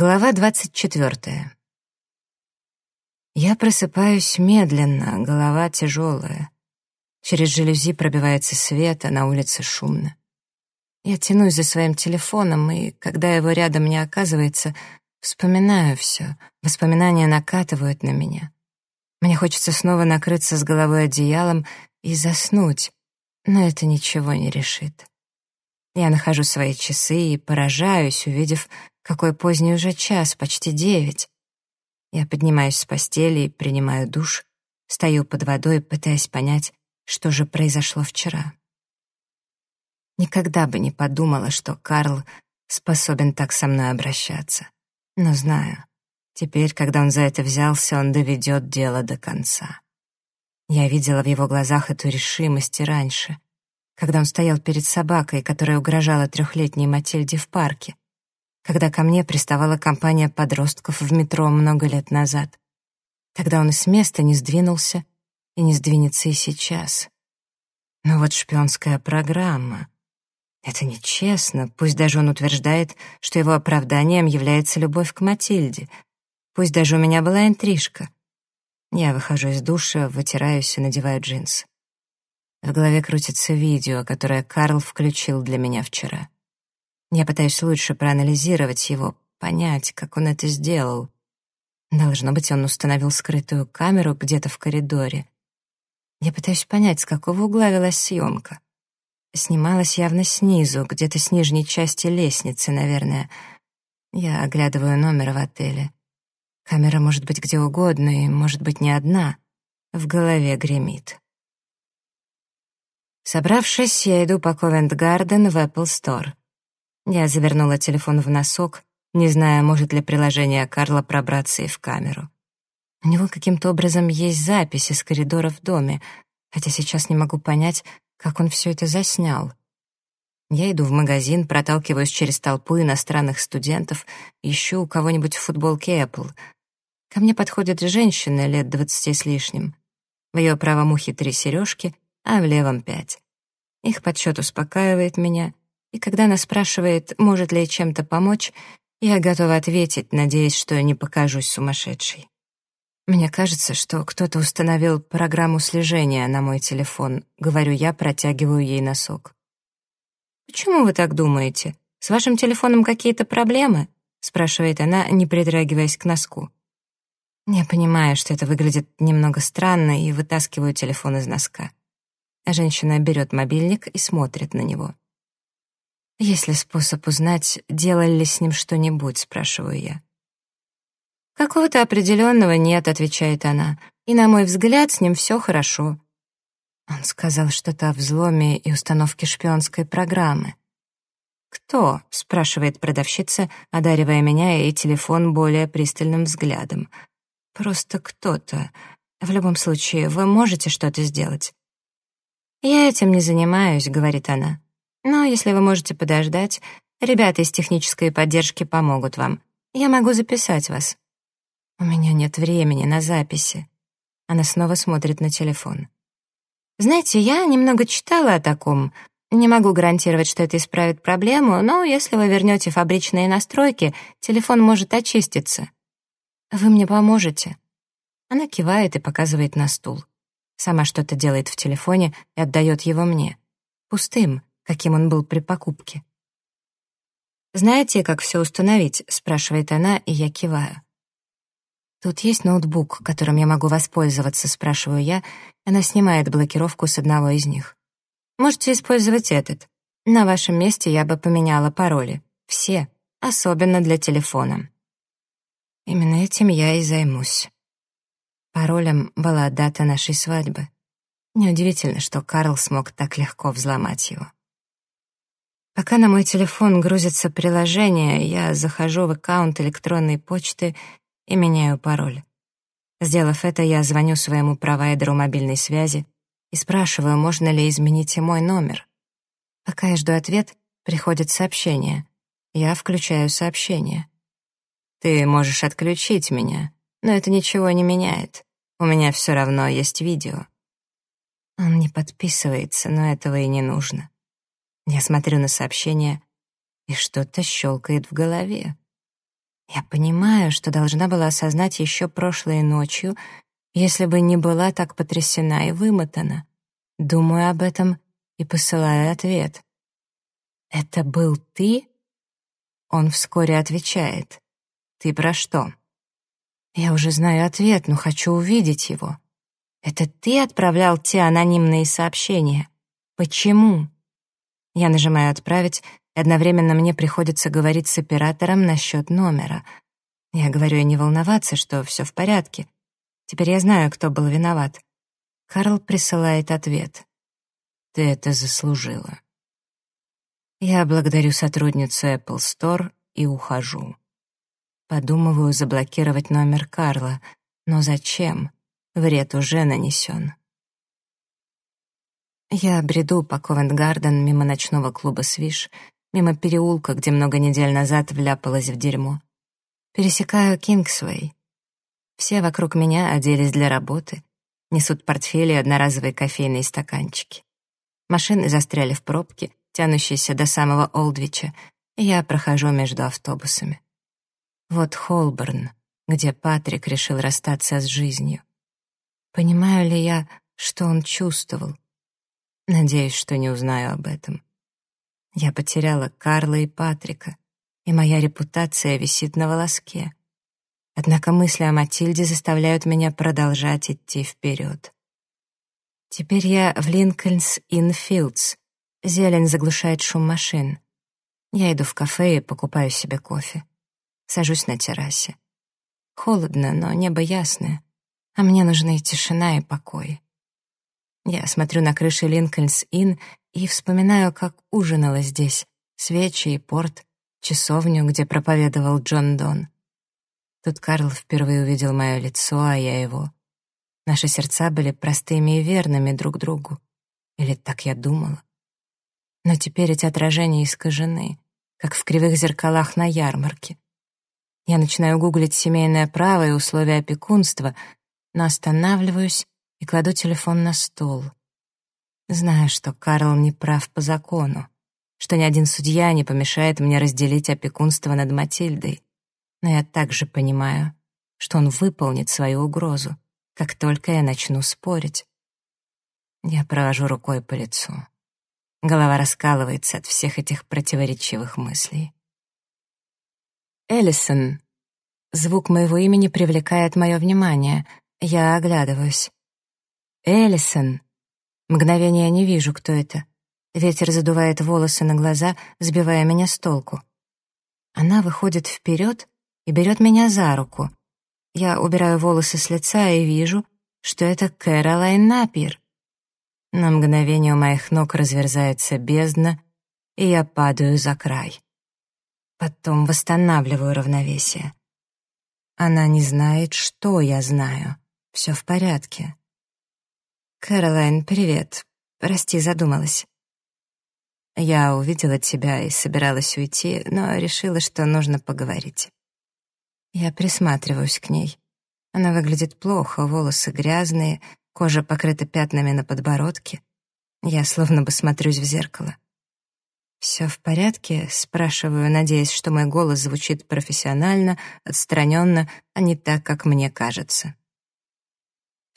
Глава двадцать четвертая. Я просыпаюсь медленно, голова тяжелая. Через жалюзи пробивается свет, а на улице шумно. Я тянусь за своим телефоном, и, когда его рядом не оказывается, вспоминаю все. Воспоминания накатывают на меня. Мне хочется снова накрыться с головой одеялом и заснуть, но это ничего не решит. Я нахожу свои часы и поражаюсь, увидев, какой поздний уже час, почти девять. Я поднимаюсь с постели и принимаю душ, стою под водой, пытаясь понять, что же произошло вчера. Никогда бы не подумала, что Карл способен так со мной обращаться. Но знаю, теперь, когда он за это взялся, он доведет дело до конца. Я видела в его глазах эту решимость и раньше, когда он стоял перед собакой, которая угрожала трехлетней Матильде в парке, когда ко мне приставала компания подростков в метро много лет назад. Тогда он и с места не сдвинулся, и не сдвинется и сейчас. Но вот шпионская программа. Это нечестно, пусть даже он утверждает, что его оправданием является любовь к Матильде. Пусть даже у меня была интрижка. Я выхожу из душа, вытираюсь и надеваю джинсы. В голове крутится видео, которое Карл включил для меня вчера. Я пытаюсь лучше проанализировать его, понять, как он это сделал. Должно быть, он установил скрытую камеру где-то в коридоре. Я пытаюсь понять, с какого угла велась съемка. Снималась явно снизу, где-то с нижней части лестницы, наверное. Я оглядываю номер в отеле. Камера может быть где угодно и может быть не одна. В голове гремит. Собравшись, я иду по Ковент-Гарден в Apple Store. Я завернула телефон в носок, не зная, может ли приложение Карла пробраться и в камеру. У него каким-то образом есть запись из коридора в доме, хотя сейчас не могу понять, как он все это заснял. Я иду в магазин, проталкиваюсь через толпу иностранных студентов, ищу у кого-нибудь в футболке Apple. Ко мне подходит женщина лет двадцати с лишним. В ее правом ухе три сережки, а в левом пять. Их подсчет успокаивает меня, и когда она спрашивает, может ли чем-то помочь, я готова ответить, надеясь, что не покажусь сумасшедшей. Мне кажется, что кто-то установил программу слежения на мой телефон, говорю я, протягиваю ей носок. «Почему вы так думаете? С вашим телефоном какие-то проблемы?» спрашивает она, не притрагиваясь к носку. Я понимаю, что это выглядит немного странно, и вытаскиваю телефон из носка. Женщина берет мобильник и смотрит на него. «Есть ли способ узнать, делали ли с ним что-нибудь?» — спрашиваю я. «Какого-то определенного нет», — отвечает она. «И, на мой взгляд, с ним все хорошо». Он сказал что-то о взломе и установке шпионской программы. «Кто?» — спрашивает продавщица, одаривая меня и телефон более пристальным взглядом. «Просто кто-то. В любом случае, вы можете что-то сделать?» «Я этим не занимаюсь», — говорит она. Но если вы можете подождать, ребята из технической поддержки помогут вам. Я могу записать вас. У меня нет времени на записи. Она снова смотрит на телефон. Знаете, я немного читала о таком. Не могу гарантировать, что это исправит проблему, но если вы вернете фабричные настройки, телефон может очиститься. Вы мне поможете? Она кивает и показывает на стул. Сама что-то делает в телефоне и отдает его мне. Пустым, каким он был при покупке. «Знаете, как все установить?» — спрашивает она, и я киваю. «Тут есть ноутбук, которым я могу воспользоваться», — спрашиваю я. Она снимает блокировку с одного из них. «Можете использовать этот. На вашем месте я бы поменяла пароли. Все, особенно для телефона». Именно этим я и займусь. Паролем была дата нашей свадьбы. Неудивительно, что Карл смог так легко взломать его. Пока на мой телефон грузится приложение, я захожу в аккаунт электронной почты и меняю пароль. Сделав это, я звоню своему провайдеру мобильной связи и спрашиваю, можно ли изменить и мой номер. Пока я жду ответ, приходит сообщение. Я включаю сообщение. «Ты можешь отключить меня, но это ничего не меняет. У меня все равно есть видео». Он не подписывается, но этого и не нужно. Я смотрю на сообщение, и что-то щелкает в голове. Я понимаю, что должна была осознать еще прошлой ночью, если бы не была так потрясена и вымотана. Думаю об этом и посылаю ответ. «Это был ты?» Он вскоре отвечает. «Ты про что?» Я уже знаю ответ, но хочу увидеть его. Это ты отправлял те анонимные сообщения? Почему? Я нажимаю «Отправить», и одновременно мне приходится говорить с оператором насчет номера. Я говорю и не волноваться, что все в порядке. Теперь я знаю, кто был виноват. Карл присылает ответ. «Ты это заслужила». Я благодарю сотрудницу Apple Store и ухожу. Подумываю заблокировать номер Карла, но зачем? Вред уже нанесен. Я бреду по Ковент-Гарден мимо ночного клуба «Свиш», мимо переулка, где много недель назад вляпалась в дерьмо. Пересекаю Кингсвей. Все вокруг меня оделись для работы, несут портфели и одноразовые кофейные стаканчики. Машины застряли в пробке, тянущейся до самого Олдвича, и я прохожу между автобусами. Вот Холборн, где Патрик решил расстаться с жизнью. Понимаю ли я, что он чувствовал? Надеюсь, что не узнаю об этом. Я потеряла Карла и Патрика, и моя репутация висит на волоске. Однако мысли о Матильде заставляют меня продолжать идти вперед. Теперь я в Линкольнс-Инфилдс. Зелень заглушает шум машин. Я иду в кафе и покупаю себе кофе. Сажусь на террасе. Холодно, но небо ясное, а мне нужны тишина и покой. Я смотрю на крыши Линкольнс-Инн и вспоминаю, как ужинала здесь, свечи и порт, часовню, где проповедовал Джон Дон. Тут Карл впервые увидел мое лицо, а я его. Наши сердца были простыми и верными друг другу. Или так я думала. Но теперь эти отражения искажены, как в кривых зеркалах на ярмарке. Я начинаю гуглить семейное право и условия опекунства, но останавливаюсь и кладу телефон на стол. Знаю, что Карл не прав по закону, что ни один судья не помешает мне разделить опекунство над Матильдой. Но я также понимаю, что он выполнит свою угрозу, как только я начну спорить. Я провожу рукой по лицу. Голова раскалывается от всех этих противоречивых мыслей. Эллисон. Звук моего имени привлекает мое внимание. Я оглядываюсь. Эллисон. Мгновение не вижу, кто это. Ветер задувает волосы на глаза, сбивая меня с толку. Она выходит вперед и берет меня за руку. Я убираю волосы с лица и вижу, что это Кэролайн Напир. На мгновение у моих ног разверзается бездна, и я падаю за край. Потом восстанавливаю равновесие. Она не знает, что я знаю. Все в порядке. «Кэролайн, привет. Прости, задумалась». Я увидела тебя и собиралась уйти, но решила, что нужно поговорить. Я присматриваюсь к ней. Она выглядит плохо, волосы грязные, кожа покрыта пятнами на подбородке. Я словно бы смотрюсь в зеркало. «Все в порядке?» — спрашиваю, надеясь, что мой голос звучит профессионально, отстраненно, а не так, как мне кажется.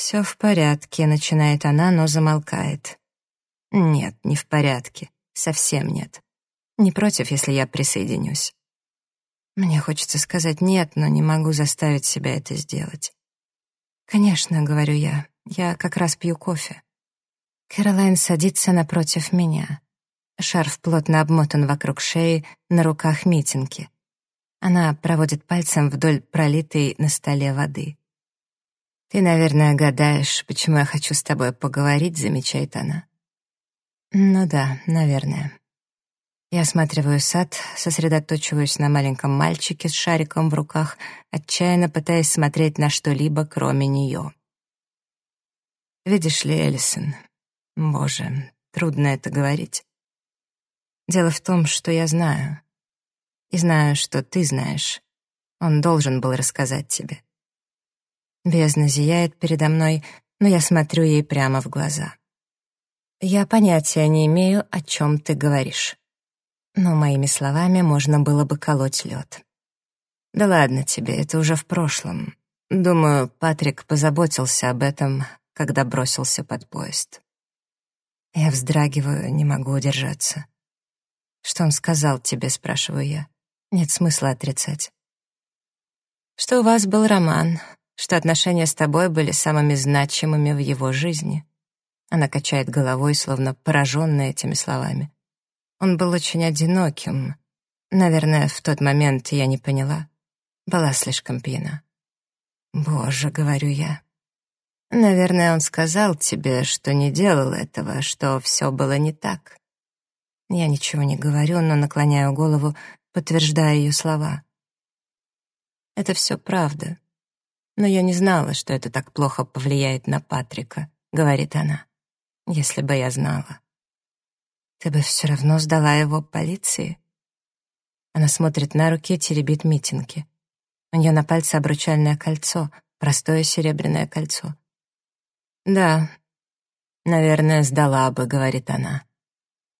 «Все в порядке», — начинает она, но замолкает. «Нет, не в порядке. Совсем нет. Не против, если я присоединюсь». Мне хочется сказать «нет», но не могу заставить себя это сделать. «Конечно», — говорю я, — «я как раз пью кофе». Кэролайн садится напротив меня. Шарф плотно обмотан вокруг шеи, на руках митинги. Она проводит пальцем вдоль пролитой на столе воды. «Ты, наверное, гадаешь, почему я хочу с тобой поговорить», — замечает она. «Ну да, наверное». Я осматриваю сад, сосредоточиваюсь на маленьком мальчике с шариком в руках, отчаянно пытаясь смотреть на что-либо, кроме нее. «Видишь ли, Эллисон, боже, трудно это говорить. Дело в том, что я знаю. И знаю, что ты знаешь. Он должен был рассказать тебе. Бездна зияет передо мной, но я смотрю ей прямо в глаза. Я понятия не имею, о чем ты говоришь. Но моими словами можно было бы колоть лед. Да ладно тебе, это уже в прошлом. Думаю, Патрик позаботился об этом, когда бросился под поезд. Я вздрагиваю, не могу удержаться. «Что он сказал тебе?» — спрашиваю я. Нет смысла отрицать. «Что у вас был роман, что отношения с тобой были самыми значимыми в его жизни». Она качает головой, словно пораженная этими словами. Он был очень одиноким. Наверное, в тот момент я не поняла. Была слишком пьяна. «Боже», — говорю я. «Наверное, он сказал тебе, что не делал этого, что все было не так». Я ничего не говорю, но наклоняю голову, подтверждая ее слова. «Это все правда. Но я не знала, что это так плохо повлияет на Патрика», — говорит она. «Если бы я знала». «Ты бы все равно сдала его полиции?» Она смотрит на руки, теребит митинги. У нее на пальце обручальное кольцо, простое серебряное кольцо. «Да, наверное, сдала бы», — говорит она.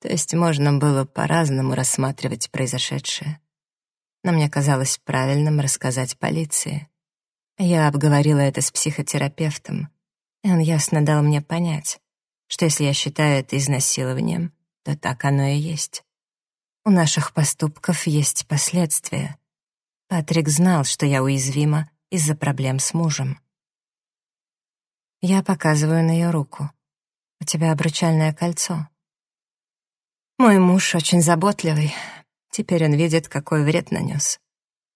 То есть можно было по-разному рассматривать произошедшее. Но мне казалось правильным рассказать полиции. Я обговорила это с психотерапевтом, и он ясно дал мне понять, что если я считаю это изнасилованием, то так оно и есть. У наших поступков есть последствия. Патрик знал, что я уязвима из-за проблем с мужем. Я показываю на ее руку. «У тебя обручальное кольцо». Мой муж очень заботливый. Теперь он видит, какой вред нанес.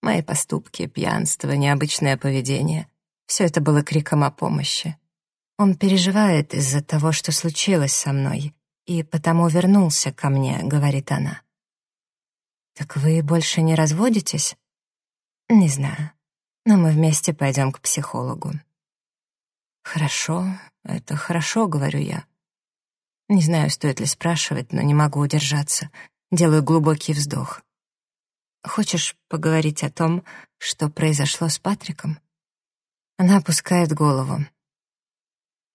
Мои поступки, пьянство, необычное поведение — все это было криком о помощи. Он переживает из-за того, что случилось со мной, и потому вернулся ко мне, — говорит она. «Так вы больше не разводитесь?» Не знаю, но мы вместе пойдем к психологу. Хорошо, это хорошо, говорю я. Не знаю, стоит ли спрашивать, но не могу удержаться. Делаю глубокий вздох. Хочешь поговорить о том, что произошло с Патриком? Она опускает голову.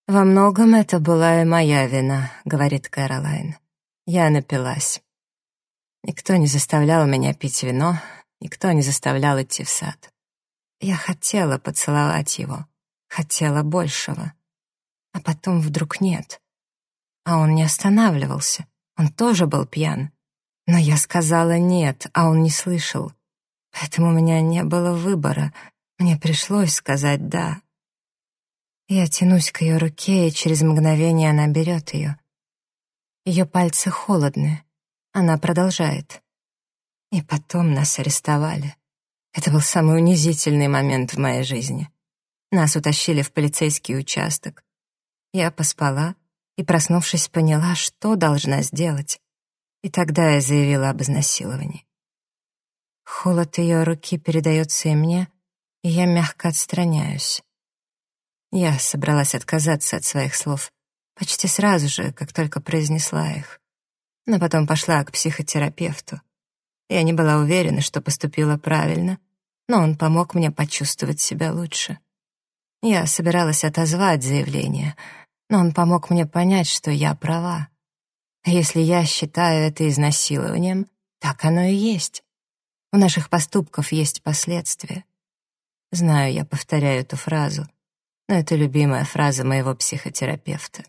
«Во многом это была и моя вина», — говорит Кэролайн. «Я напилась. Никто не заставлял меня пить вино, Никто не заставлял идти в сад. Я хотела поцеловать его, хотела большего. А потом вдруг нет. А он не останавливался, он тоже был пьян. Но я сказала «нет», а он не слышал. Поэтому у меня не было выбора, мне пришлось сказать «да». Я тянусь к ее руке, и через мгновение она берет ее. Ее пальцы холодны. Она продолжает. И потом нас арестовали. Это был самый унизительный момент в моей жизни. Нас утащили в полицейский участок. Я поспала и, проснувшись, поняла, что должна сделать. И тогда я заявила об изнасиловании. Холод ее руки передается и мне, и я мягко отстраняюсь. Я собралась отказаться от своих слов почти сразу же, как только произнесла их. Но потом пошла к психотерапевту. Я не была уверена, что поступила правильно, но он помог мне почувствовать себя лучше. Я собиралась отозвать заявление, но он помог мне понять, что я права. Если я считаю это изнасилованием, так оно и есть. У наших поступков есть последствия. Знаю, я повторяю эту фразу, но это любимая фраза моего психотерапевта.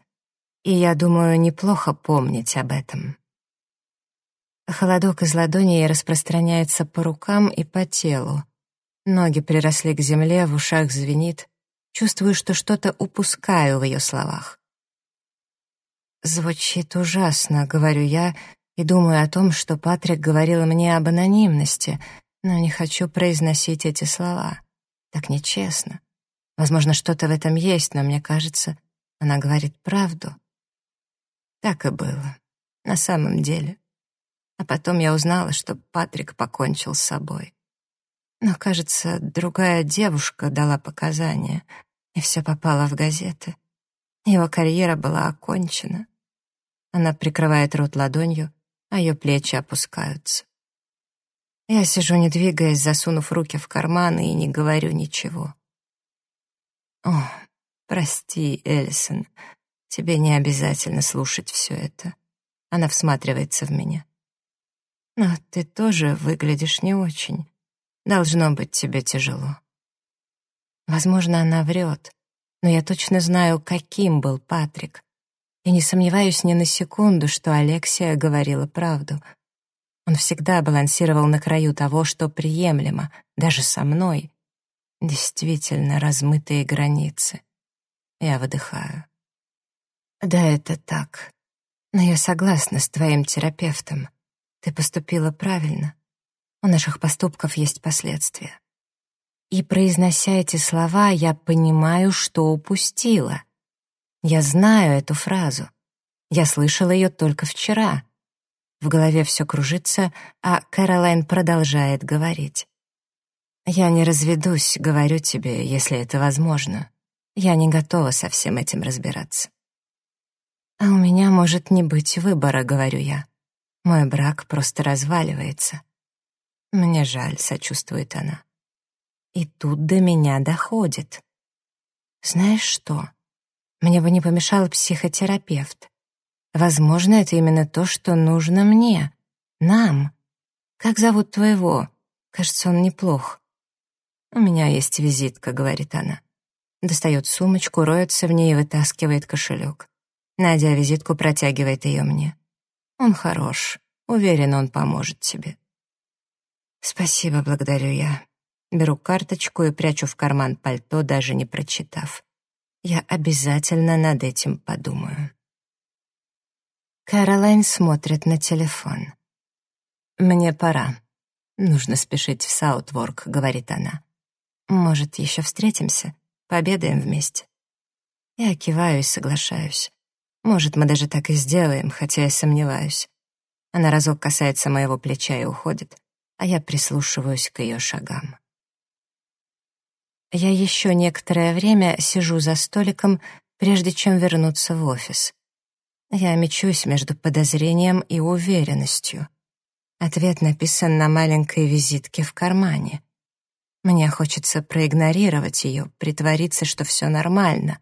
И я думаю, неплохо помнить об этом. Холодок из ладоней распространяется по рукам и по телу. Ноги приросли к земле, в ушах звенит. Чувствую, что что-то упускаю в ее словах. «Звучит ужасно», — говорю я, и думаю о том, что Патрик говорил мне об анонимности, но не хочу произносить эти слова. Так нечестно. Возможно, что-то в этом есть, но мне кажется, она говорит правду. Так и было. На самом деле. А потом я узнала, что Патрик покончил с собой. Но, кажется, другая девушка дала показания, и все попало в газеты. Его карьера была окончена. Она прикрывает рот ладонью, а ее плечи опускаются. Я сижу, не двигаясь, засунув руки в карманы и не говорю ничего. «О, прости, Эллисон, тебе не обязательно слушать все это». Она всматривается в меня. Но ты тоже выглядишь не очень. Должно быть тебе тяжело. Возможно, она врет, но я точно знаю, каким был Патрик. И не сомневаюсь ни на секунду, что Алексия говорила правду. Он всегда балансировал на краю того, что приемлемо, даже со мной. Действительно размытые границы. Я выдыхаю. Да, это так. Но я согласна с твоим терапевтом. Ты поступила правильно. У наших поступков есть последствия. И, произнося эти слова, я понимаю, что упустила. Я знаю эту фразу. Я слышала ее только вчера. В голове все кружится, а Кэролайн продолжает говорить. «Я не разведусь, говорю тебе, если это возможно. Я не готова со всем этим разбираться». «А у меня может не быть выбора», — говорю я. «Мой брак просто разваливается». «Мне жаль», — сочувствует она. И тут до меня доходит. Знаешь что? Мне бы не помешал психотерапевт. Возможно, это именно то, что нужно мне, нам. Как зовут твоего? Кажется, он неплох. У меня есть визитка, говорит она. Достает сумочку, роется в ней и вытаскивает кошелек. Надя визитку протягивает ее мне. Он хорош. Уверен, он поможет тебе. «Спасибо, благодарю я. Беру карточку и прячу в карман пальто, даже не прочитав. Я обязательно над этим подумаю». Кэролайн смотрит на телефон. «Мне пора. Нужно спешить в Саутворк», — говорит она. «Может, еще встретимся? Пообедаем вместе?» Я киваю и соглашаюсь. Может, мы даже так и сделаем, хотя я сомневаюсь. Она разок касается моего плеча и уходит а я прислушиваюсь к ее шагам. Я еще некоторое время сижу за столиком, прежде чем вернуться в офис. Я мечусь между подозрением и уверенностью. Ответ написан на маленькой визитке в кармане. Мне хочется проигнорировать ее, притвориться, что все нормально.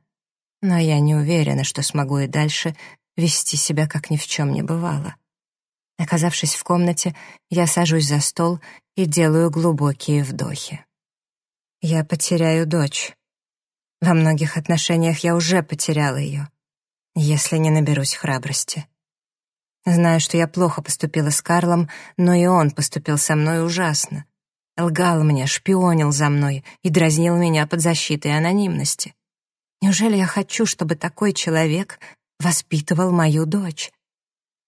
Но я не уверена, что смогу и дальше вести себя, как ни в чем не бывало. Оказавшись в комнате, я сажусь за стол и делаю глубокие вдохи. Я потеряю дочь. Во многих отношениях я уже потеряла ее, если не наберусь храбрости. Знаю, что я плохо поступила с Карлом, но и он поступил со мной ужасно. Лгал мне, шпионил за мной и дразнил меня под защитой анонимности. Неужели я хочу, чтобы такой человек воспитывал мою дочь?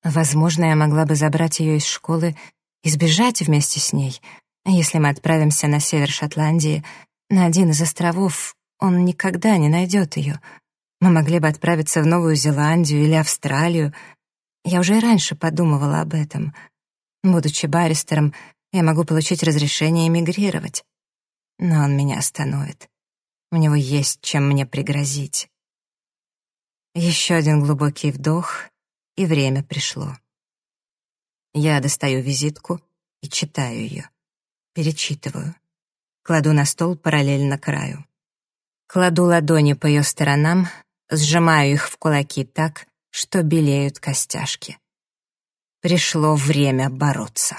Возможно, я могла бы забрать ее из школы и сбежать вместе с ней. Если мы отправимся на север Шотландии, на один из островов, он никогда не найдет ее. Мы могли бы отправиться в Новую Зеландию или Австралию. Я уже и раньше подумывала об этом. Будучи баристером, я могу получить разрешение эмигрировать. Но он меня остановит. У него есть чем мне пригрозить. Еще один глубокий вдох, и время пришло. Я достаю визитку и читаю ее. Перечитываю. Кладу на стол параллельно краю. Кладу ладони по ее сторонам, сжимаю их в кулаки так, что белеют костяшки. Пришло время бороться.